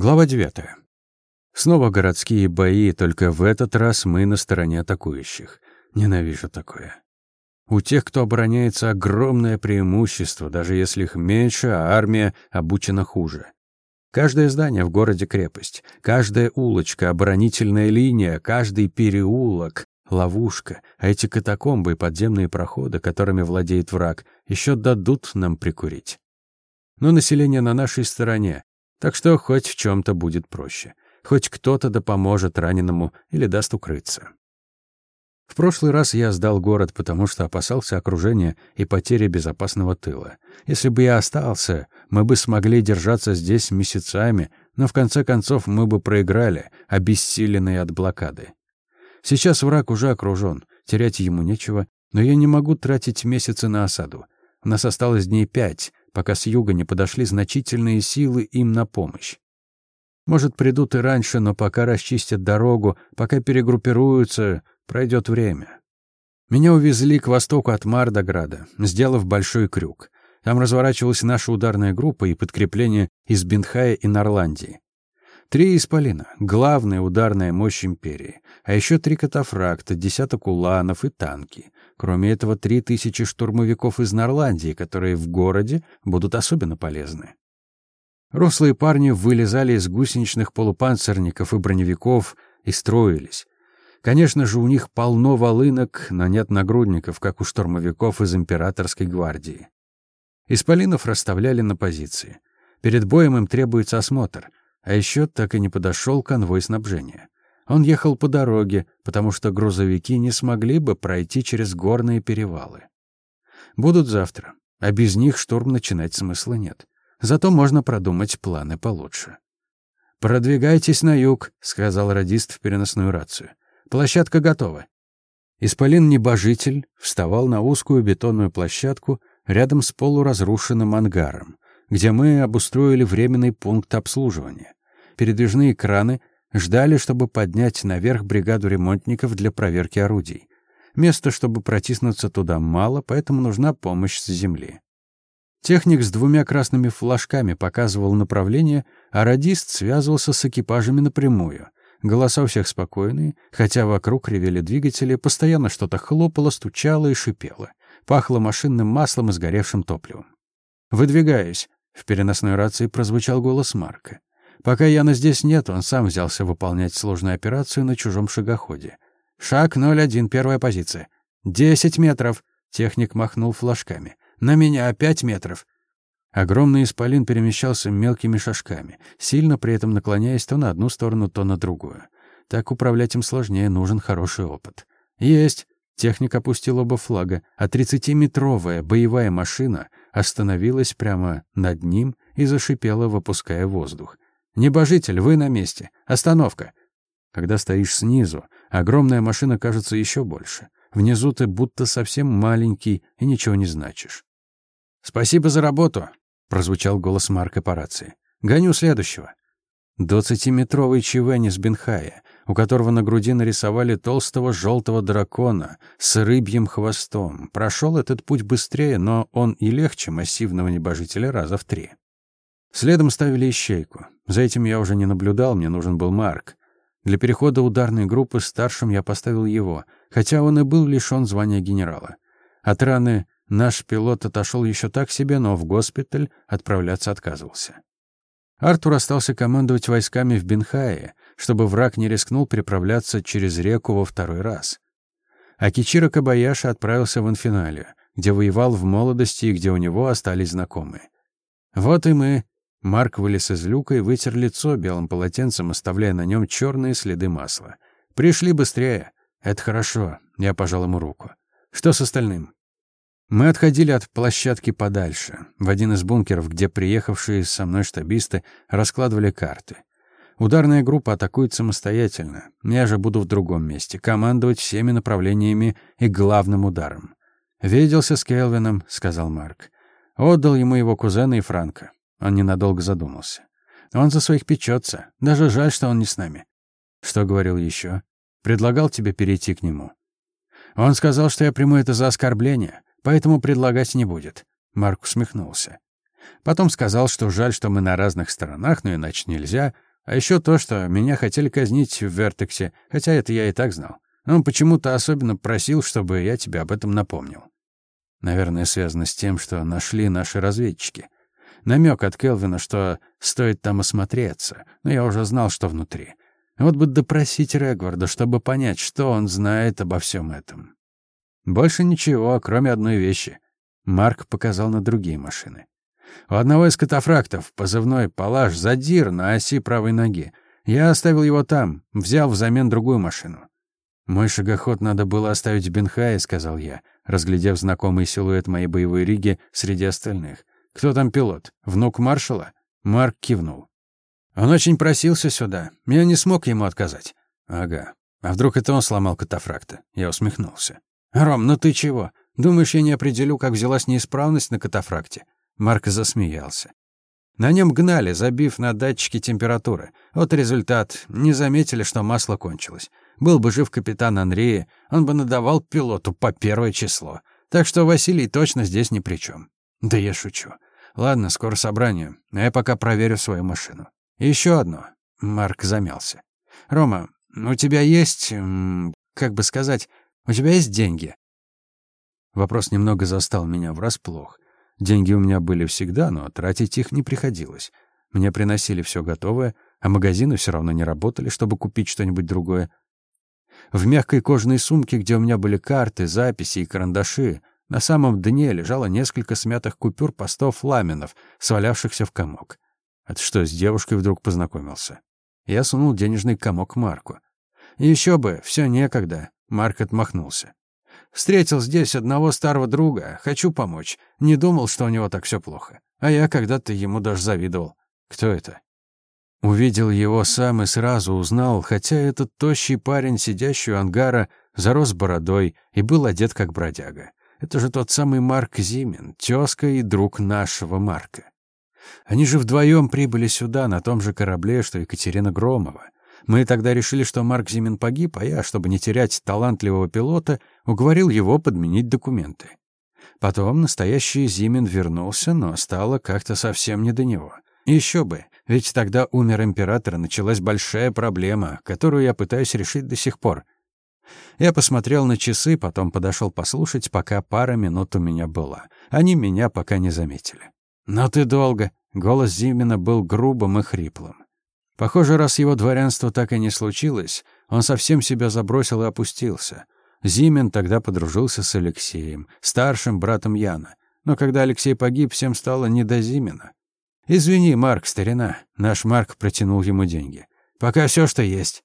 Глава 9. Снова городские бои, только в этот раз мы на стороне атакующих. Ненавижу такое. У тех, кто обороняется, огромное преимущество, даже если их меньше, а армия обучена хуже. Каждое здание в городе — крепость, каждая улочка — оборонительная линия, каждый переулок — ловушка, а эти катакомбы и подземные проходы, которыми владеет враг, еще дадут нам прикурить. Но население на нашей стороне, так что хоть в чем-то будет проще. Хоть кто-то да поможет раненому или даст укрыться. В прошлый раз я сдал город, потому что опасался окружения и потери безопасного тыла. Если бы я остался, мы бы смогли держаться здесь месяцами, но в конце концов мы бы проиграли, обессиленные от блокады. Сейчас враг уже окружен, терять ему нечего, но я не могу тратить месяцы на осаду. У нас осталось дней пять, пока с юга не подошли значительные силы им на помощь. Может, придут и раньше, но пока расчистят дорогу, пока перегруппируются, пройдет время. Меня увезли к востоку от Мардограда, сделав большой крюк. Там разворачивалась наша ударная группа и подкрепление из Бендхая и Норландии. Три исполина — главная ударная мощь империи, а еще три катафракта, десяток уланов и танки. Кроме этого, три тысячи штурмовиков из Норландии, которые в городе будут особенно полезны. Рослые парни вылезали из гусеничных полупанцирников и броневиков и строились. Конечно же, у них полно волынок, но нет нагрудников, как у штурмовиков из императорской гвардии. Исполинов расставляли на позиции. Перед боем им требуется осмотр, а еще так и не подошел конвой снабжения. Он ехал по дороге, потому что грузовики не смогли бы пройти через горные перевалы. Будут завтра, а без них штурм начинать смысла нет. Зато можно продумать планы получше. «Продвигайтесь на юг», — сказал радист в переносную рацию. «Площадка готова». Исполин-небожитель вставал на узкую бетонную площадку рядом с полуразрушенным ангаром, где мы обустроили временный пункт обслуживания. Передвижные краны Ждали, чтобы поднять наверх бригаду ремонтников для проверки орудий. Места, чтобы протиснуться туда, мало, поэтому нужна помощь с земли. Техник с двумя красными флажками показывал направление, а радист связывался с экипажами напрямую. Голоса у всех спокойные, хотя вокруг ревели двигатели, постоянно что-то хлопало, стучало и шипело. Пахло машинным маслом и сгоревшим топливом. «Выдвигаюсь», — в переносной рации прозвучал голос Марка. Пока Яна здесь нет, он сам взялся выполнять сложную операцию на чужом шагоходе. Шаг 01, первая позиция. «Десять метров!» — техник махнул флажками. «На меня пять метров!» Огромный исполин перемещался мелкими шажками, сильно при этом наклоняясь то на одну сторону, то на другую. Так управлять им сложнее, нужен хороший опыт. «Есть!» Техник опустил оба флага, а тридцатиметровая боевая машина остановилась прямо над ним и зашипела, выпуская воздух. «Небожитель, вы на месте. Остановка!» Когда стоишь снизу, огромная машина кажется еще больше. Внизу ты будто совсем маленький и ничего не значишь. «Спасибо за работу!» — прозвучал голос Марка по рации. «Гоню следующего». Двадцатиметровый ЧВ с Бенхая, у которого на груди нарисовали толстого желтого дракона с рыбьим хвостом. Прошел этот путь быстрее, но он и легче массивного небожителя раза в три. Следом ставили ищейку. За этим я уже не наблюдал, мне нужен был Марк. Для перехода ударной группы старшим я поставил его, хотя он и был лишён звания генерала. От раны наш пилот отошел еще так себе, но в госпиталь отправляться отказывался. Артур остался командовать войсками в Бенхае, чтобы враг не рискнул переправляться через реку во второй раз. А Кичиро Кабаяши отправился в Инфиналию, где воевал в молодости и где у него остались знакомые. Вот и мы Марк вылез из люка и вытер лицо белым полотенцем, оставляя на нем черные следы масла. «Пришли быстрее!» «Это хорошо», — я пожал ему руку. «Что с остальным?» Мы отходили от площадки подальше, в один из бункеров, где приехавшие со мной штабисты раскладывали карты. Ударная группа атакует самостоятельно. Я же буду в другом месте, командовать всеми направлениями и главным ударом. «Виделся с Келвином», — сказал Марк. Отдал ему его кузена и Франка. Он ненадолго задумался. Он за своих печется. Даже жаль, что он не с нами. Что говорил еще? Предлагал тебе перейти к нему. Он сказал, что я приму это за оскорбление, поэтому предлагать не будет. Марк усмехнулся. Потом сказал, что жаль, что мы на разных сторонах, но иначе нельзя. А еще то, что меня хотели казнить в Вертексе, хотя это я и так знал. Он почему-то особенно просил, чтобы я тебе об этом напомнил. Наверное, связано с тем, что нашли наши разведчики. Намек от Келвина, что стоит там осмотреться, но я уже знал, что внутри. Вот бы допросить Регварда, чтобы понять, что он знает обо всем этом. Больше ничего, кроме одной вещи. Марк показал на другие машины. У одного из катафрактов позывной «Палаш» задир на оси правой ноги. Я оставил его там, взял взамен другую машину. «Мой шагоход надо было оставить в Бенхае», — сказал я, разглядев знакомый силуэт моей боевой риги среди остальных. «Кто там пилот? Внук маршала?» Марк кивнул. «Он очень просился сюда. Я не смог ему отказать». «Ага. А вдруг это он сломал катафракта?» Я усмехнулся. «Ром, ну ты чего? Думаешь, я не определю, как взялась неисправность на катафракте?» Марк засмеялся. На нем гнали, забив на датчики температуры. Вот результат. Не заметили, что масло кончилось. Был бы жив капитан Андрей, он бы надавал пилоту по первое число. Так что Василий точно здесь ни при чем. Да я шучу. Ладно, скоро собрание, а я пока проверю свою машину. Еще одно. Марк замялся. Рома, у тебя есть, как бы сказать, у тебя есть деньги? Вопрос немного застал меня врасплох. Деньги у меня были всегда, но тратить их не приходилось. Мне приносили все готовое, а магазины все равно не работали, чтобы купить что-нибудь другое. В мягкой кожаной сумке, где у меня были карты, записи и карандаши, на самом дне лежало несколько смятых купюр по сто фламенов, свалявшихся в комок. Это что, с девушкой вдруг познакомился? Я сунул денежный комок Марку. Еще бы, все некогда. Марк отмахнулся. Встретил здесь одного старого друга, хочу помочь. Не думал, что у него так все плохо. А я когда-то ему даже завидовал. Кто это? Увидел его сам и сразу узнал, хотя этот тощий парень, сидящий у ангара, зарос бородой и был одет как бродяга. Это же тот самый Марк Зимин, тезка и друг нашего Марка. Они же вдвоем прибыли сюда, на том же корабле, что Екатерина Громова. Мы тогда решили, что Марк Зимин погиб, а я, чтобы не терять талантливого пилота, уговорил его подменить документы. Потом настоящий Зимин вернулся, но стало как-то совсем не до него. Еще бы, ведь тогда умер император, началась большая проблема, которую я пытаюсь решить до сих пор. Я посмотрел на часы, потом подошел послушать, пока пара минут у меня была. Они меня пока не заметили. «Но ты долго!» — голос Зимина был грубым и хриплым. Похоже, раз его дворянство так и не случилось, он совсем себя забросил и опустился. Зимин тогда подружился с Алексеем, старшим братом Яна. Но когда Алексей погиб, всем стало не до Зимина. «Извини, Марк, старина». Наш Марк протянул ему деньги. «Пока все, что есть».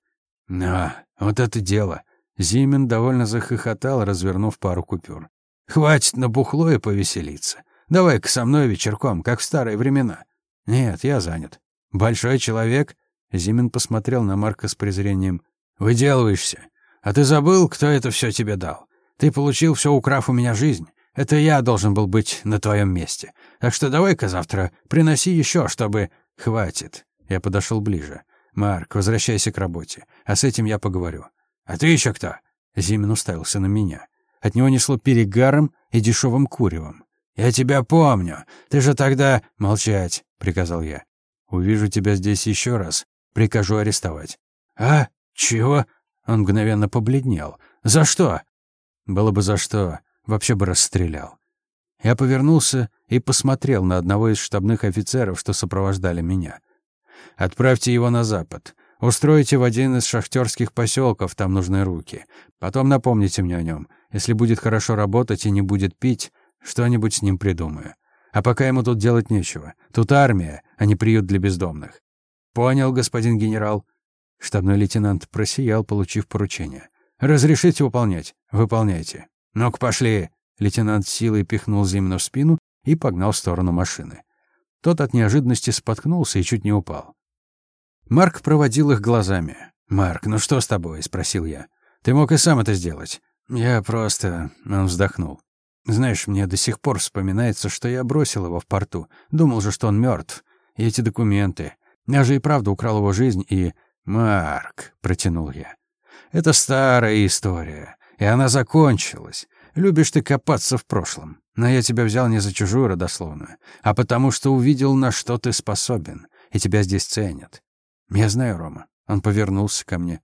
«А, вот это дело». Зимин довольно захохотал, развернув пару купюр. «Хватит на бухло и повеселиться. Давай-ка со мной вечерком, как в старые времена». «Нет, я занят». «Большой человек?» Зимин посмотрел на Марка с презрением. «Выделываешься. А ты забыл, кто это все тебе дал? Ты получил все, украв у меня жизнь. Это я должен был быть на твоем месте. Так что давай-ка завтра приноси еще, чтобы... Хватит. Я подошел ближе. Марк, возвращайся к работе. А с этим я поговорю. А ты еще кто? Зимин уставился на меня. От него несло перегаром и дешевым куревом. «Я тебя помню. Ты же тогда...» «Молчать», — приказал я. «Увижу тебя здесь еще раз. Прикажу арестовать». «А? Чего?» Он мгновенно побледнел. «За что?» «Было бы за что вообще бы расстрелял. Я повернулся и посмотрел на одного из штабных офицеров, что сопровождали меня. «Отправьте его на запад. Устройте в один из шахтерских поселков, там нужны руки. Потом напомните мне о нем. Если будет хорошо работать и не будет пить, что-нибудь с ним придумаю. А пока ему тут делать нечего. Тут армия, а не приют для бездомных». «Понял, господин генерал». Штабной лейтенант просиял, получив поручение. «Разрешите выполнять? Выполняйте». «Ну-ка, пошли!» Лейтенант силой пихнул Зимину в спину и погнал в сторону машины. Тот от неожиданности споткнулся и чуть не упал. Марк проводил их глазами. «Марк, ну что с тобой?» — спросил я. «Ты мог и сам это сделать». «Я просто...» — он вздохнул. «Знаешь, мне до сих пор вспоминается, что я бросил его в порту. Думал же, что он мертв. И эти документы. Я же и правда украл его жизнь и...» «Марк», — протянул я. «Это старая история. И она закончилась. Любишь ты копаться в прошлом. Но я тебя взял не за чужую родословную, а потому что увидел, на что ты способен, и тебя здесь ценят. Я знаю, Рома. Он повернулся ко мне.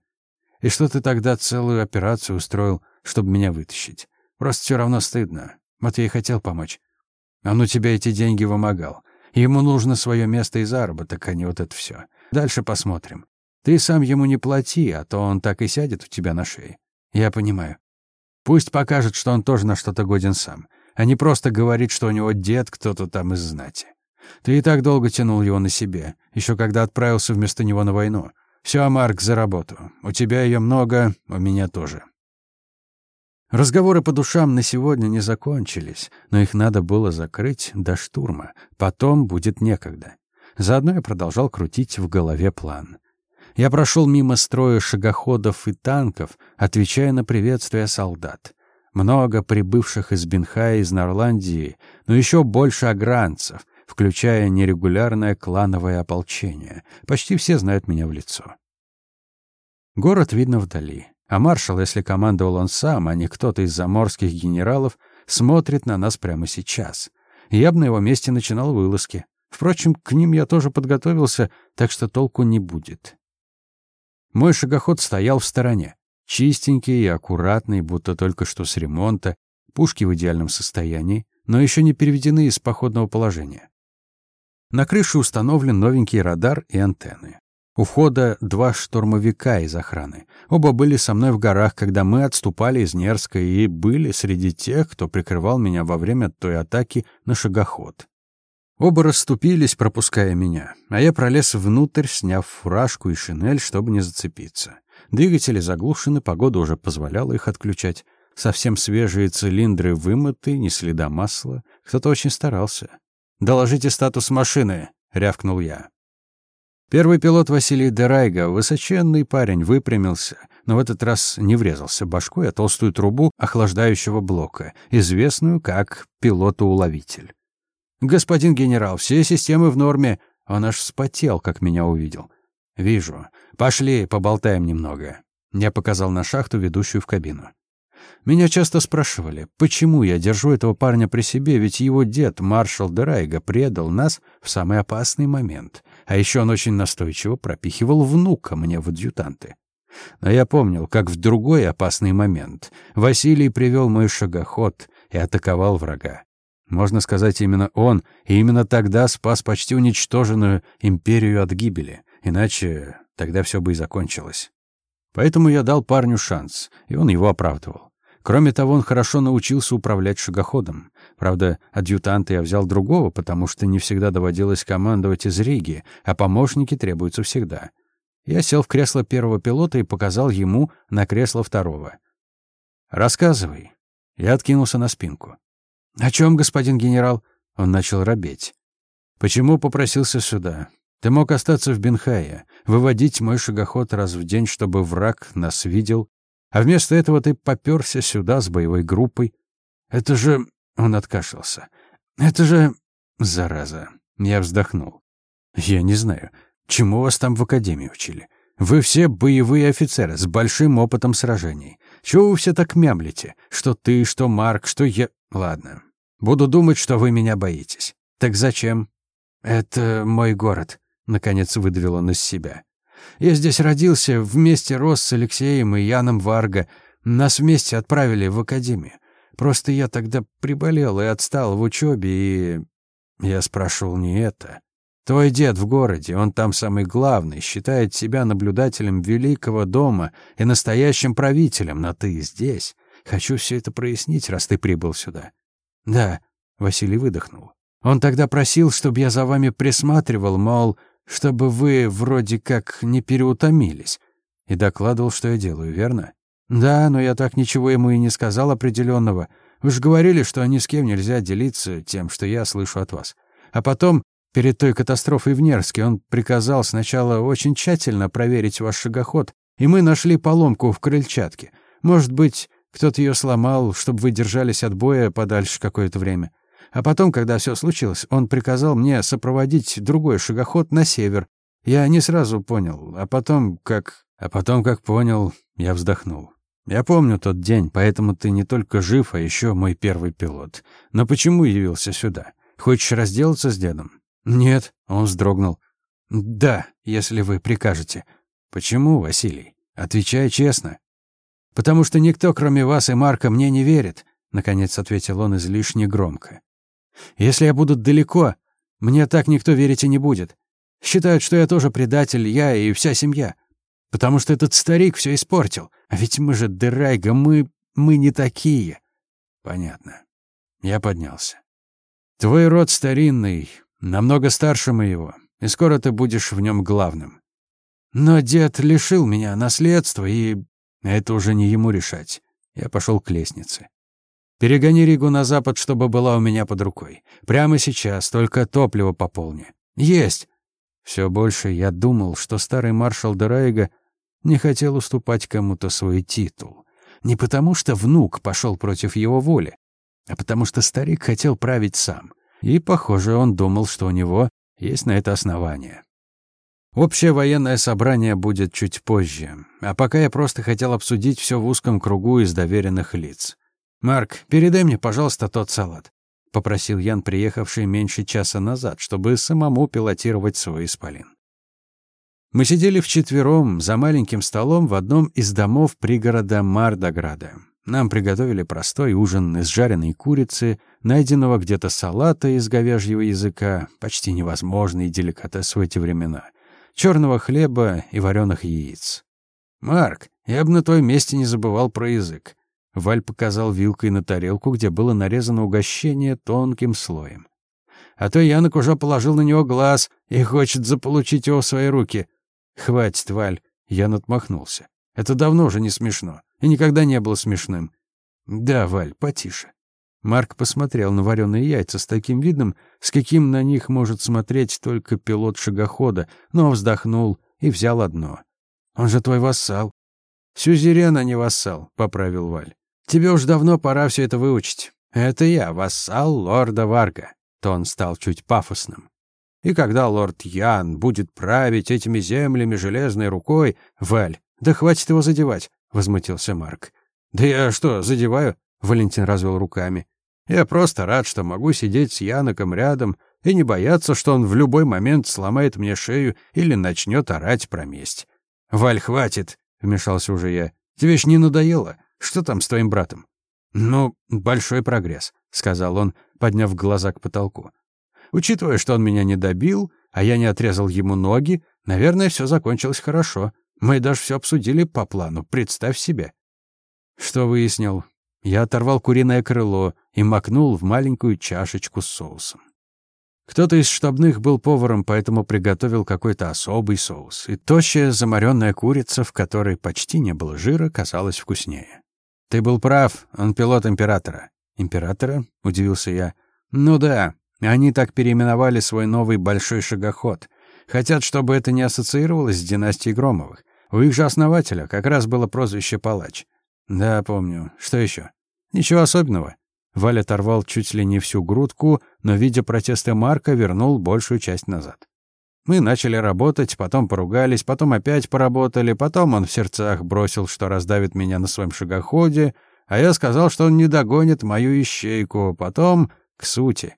И что ты тогда целую операцию устроил, чтобы меня вытащить? Просто все равно стыдно. Вот я и хотел помочь. Он у тебя эти деньги вымогал. Ему нужно свое место и заработок, а не вот это все. Дальше посмотрим. Ты сам ему не плати, а то он так и сядет у тебя на шее. Я понимаю. Пусть покажет, что он тоже на что-то годен сам, а не просто говорит, что у него дед кто-то там из знати. Ты и так долго тянул его на себе, еще когда отправился вместо него на войну. Все, Марк, за работу. У тебя ее много, у меня тоже. Разговоры по душам на сегодня не закончились, но их надо было закрыть до штурма. Потом будет некогда. Заодно я продолжал крутить в голове план. Я прошел мимо строя шагоходов и танков, отвечая на приветствия солдат. Много прибывших из Бенхая из Норландии, но еще больше агранцев, включая нерегулярное клановое ополчение. Почти все знают меня в лицо. Город видно вдали. А маршал, если командовал он сам, а не кто-то из заморских генералов, смотрит на нас прямо сейчас. Я бы на его месте начинал вылазки. Впрочем, к ним я тоже подготовился, так что толку не будет. Мой шагоход стоял в стороне. Чистенький и аккуратный, будто только что с ремонта, пушки в идеальном состоянии, но еще не переведены из походного положения. На крыше установлен новенький радар и антенны. У входа два штурмовика из охраны. Оба были со мной в горах, когда мы отступали из Нерска и были среди тех, кто прикрывал меня во время той атаки на шагоход. Оба расступились, пропуская меня, а я пролез внутрь, сняв фуражку и шинель, чтобы не зацепиться. Двигатели заглушены, погода уже позволяла их отключать. Совсем свежие цилиндры вымыты, ни следа масла. Кто-то очень старался. «Доложите статус машины», — рявкнул я. Первый пилот Василий Дерайга, высоченный парень, выпрямился, но в этот раз не врезался башкой о толстую трубу охлаждающего блока, известную как пилотоуловитель. «Господин генерал, все системы в норме». Он аж вспотел, как меня увидел. «Вижу. Пошли, поболтаем немного». Я показал на шахту, ведущую в кабину. Меня часто спрашивали, почему я держу этого парня при себе, ведь его дед, маршал Дерайга, предал нас в самый опасный момент. А еще он очень настойчиво пропихивал внука мне в адъютанты. Но я помнил, как в другой опасный момент Василий привел мой шагоход и атаковал врага. Можно сказать, именно он, и именно тогда спас почти уничтоженную империю от гибели. Иначе тогда все бы и закончилось. Поэтому я дал парню шанс, и он его оправдывал. Кроме того, он хорошо научился управлять шагоходом. Правда, адъютанта я взял другого, потому что не всегда доводилось командовать из Риги, а помощники требуются всегда. Я сел в кресло первого пилота и показал ему на кресло второго. «Рассказывай». Я откинулся на спинку. «О чем, господин генерал?» Он начал робеть. «Почему попросился сюда? Ты мог остаться в Бенхае, выводить мой шагоход раз в день, чтобы враг нас видел, а вместо этого ты попёрся сюда с боевой группой. Это же...» — он откашлялся. «Это же...» «Зараза!» — я вздохнул. «Я не знаю, чему вас там в академии учили? Вы все боевые офицеры с большим опытом сражений. Чего вы все так мямлите? Что ты, что Марк, что я... Ладно. Буду думать, что вы меня боитесь. Так зачем?» «Это мой город», — наконец выдавил он из себя. Я здесь родился, вместе рос с Алексеем и Яном Варга. Нас вместе отправили в академию. Просто я тогда приболел и отстал в учебе, и... Я спрашивал не это. Твой дед в городе, он там самый главный, считает себя наблюдателем великого дома и настоящим правителем, но ты здесь. Хочу все это прояснить, раз ты прибыл сюда. Да, Василий выдохнул. Он тогда просил, чтобы я за вами присматривал, мол, чтобы вы вроде как не переутомились. И докладывал, что я делаю, верно? Да, но я так ничего ему и не сказал определенного. Вы же говорили, что ни с кем нельзя делиться тем, что я слышу от вас. А потом, перед той катастрофой в Нерске, он приказал сначала очень тщательно проверить ваш шагоход, и мы нашли поломку в крыльчатке. Может быть, кто-то ее сломал, чтобы вы держались от боя подальше какое-то время. А потом, когда все случилось, он приказал мне сопроводить другой шагоход на север. Я не сразу понял, а потом, как... А потом, как понял, я вздохнул. Я помню тот день, поэтому ты не только жив, а еще мой первый пилот. Но почему явился сюда? Хочешь разделаться с дедом? Нет, он вздрогнул. Да, если вы прикажете. Почему, Василий? Отвечай честно. Потому что никто, кроме вас и Марка, мне не верит, наконец ответил он излишне громко. Если я буду далеко, мне так никто верить и не будет. Считают, что я тоже предатель, я и вся семья. Потому что этот старик все испортил. А ведь мы же Дерайга, мы... мы не такие. Понятно. Я поднялся. Твой род старинный, намного старше моего, и скоро ты будешь в нем главным. Но дед лишил меня наследства, и это уже не ему решать. Я пошел к лестнице. Перегони Ригу на запад, чтобы была у меня под рукой. Прямо сейчас, только топливо пополни. Есть. Все больше я думал, что старый маршал Дерайга не хотел уступать кому-то свой титул. Не потому, что внук пошел против его воли, а потому что старик хотел править сам. И, похоже, он думал, что у него есть на это основание. Общее военное собрание будет чуть позже, а пока я просто хотел обсудить все в узком кругу из доверенных лиц. «Марк, передай мне, пожалуйста, тот салат», — попросил Ян, приехавший меньше часа назад, чтобы самому пилотировать свой исполин. Мы сидели вчетвером за маленьким столом в одном из домов пригорода Мардограда. Нам приготовили простой ужин из жареной курицы, найденного где-то салата из говяжьего языка, почти невозможный деликатес в эти времена, черного хлеба и вареных яиц. «Марк, я бы на твоем месте не забывал про язык». Валь показал вилкой на тарелку, где было нарезано угощение тонким слоем. «А то Янок уже положил на него глаз и хочет заполучить его в свои руки. «Хватит, Валь!» Ян отмахнулся. «Это давно уже не смешно. И никогда не было смешным». «Да, Валь, потише». Марк посмотрел на вареные яйца с таким видом, с каким на них может смотреть только пилот шагохода, но вздохнул и взял одно. «Он же твой вассал». «Сюзерен, а не вассал», — поправил Валь. «Тебе уж давно пора все это выучить. Это я, вассал лорда Варга». Тон стал чуть пафосным. И когда лорд Ян будет править этими землями железной рукой... Валь, да хватит его задевать, — возмутился Марк. Да я что, задеваю? Валентин развел руками. Я просто рад, что могу сидеть с Яноком рядом и не бояться, что он в любой момент сломает мне шею или начнет орать про месть. «Валь, хватит!» — вмешался уже я. «Тебе ж не надоело? Что там с твоим братом?» «Ну, большой прогресс», — сказал он, подняв глаза к потолку. Учитывая, что он меня не добил, а я не отрезал ему ноги, наверное, все закончилось хорошо. Мы даже все обсудили по плану, представь себе. Что выяснил? Я оторвал куриное крыло и макнул в маленькую чашечку с соусом. Кто-то из штабных был поваром, поэтому приготовил какой-то особый соус. И тощая замаренная курица, в которой почти не было жира, казалась вкуснее. «Ты был прав, он пилот Императора». «Императора?» — удивился я. «Ну да, они так переименовали свой новый большой шагоход. Хотят, чтобы это не ассоциировалось с династией Громовых. У их же основателя как раз было прозвище Палач. Да, помню. Что еще? Ничего особенного. Валя оторвал чуть ли не всю грудку, но, видя протесты Марка, вернул большую часть назад. Мы начали работать, потом поругались, потом опять поработали, потом он в сердцах бросил, что раздавит меня на своем шагоходе, а я сказал, что он не догонит мою ищейку, потом к сути.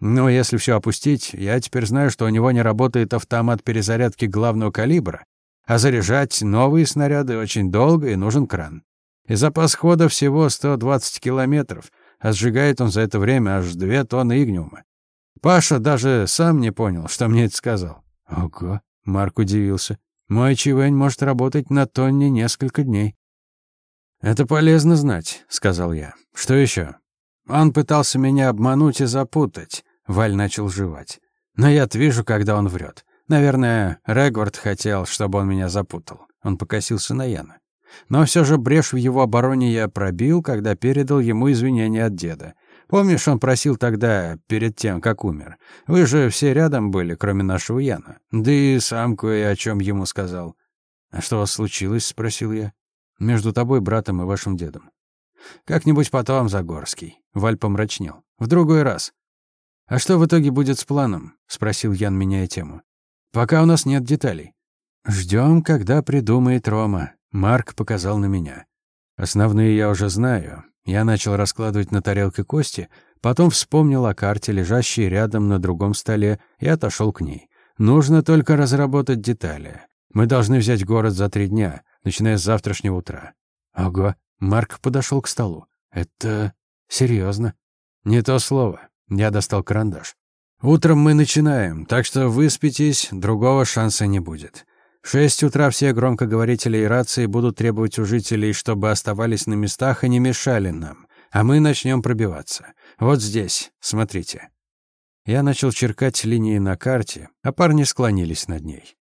Но если все опустить, я теперь знаю, что у него не работает автомат перезарядки главного калибра, а заряжать новые снаряды очень долго и нужен кран. И запас хода всего 120 километров, а сжигает он за это время аж две тонны игниума. Паша даже сам не понял, что мне это сказал. Ого, Марк удивился. Мой Чивэнь может работать на тонне несколько дней. «Это полезно знать», — сказал я. «Что еще?» Он пытался меня обмануть и запутать. Валь начал жевать. Но я вижу, когда он врет. Наверное, Регвард хотел, чтобы он меня запутал. Он покосился на Яна. Но все же брешь в его обороне я пробил, когда передал ему извинения от деда. Помнишь, он просил тогда, перед тем, как умер? Вы же все рядом были, кроме нашего Яна. Да и сам кое о чем ему сказал. «А что случилось?» — спросил я. «Между тобой, братом и вашим дедом». «Как-нибудь потом, Загорский». Валь помрачнел. «В другой раз. «А что в итоге будет с планом?» — спросил Ян, меняя тему. «Пока у нас нет деталей». «Ждем, когда придумает Рома». Марк показал на меня. «Основные я уже знаю». Я начал раскладывать на тарелке кости, потом вспомнил о карте, лежащей рядом на другом столе, и отошел к ней. Нужно только разработать детали. Мы должны взять город за три дня, начиная с завтрашнего утра. Ого, Марк подошел к столу. Это серьезно. Не то слово. Я достал карандаш. Утром мы начинаем, так что выспитесь, другого шанса не будет. В шесть утра все громкоговорители и рации будут требовать у жителей, чтобы оставались на местах и не мешали нам. А мы начнем пробиваться. Вот здесь, смотрите. Я начал черкать линии на карте, а парни склонились над ней.